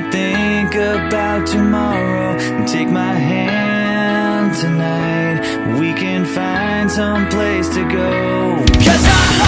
not think about tomorrow and take my hand tonight. We can find some place to go. Cause I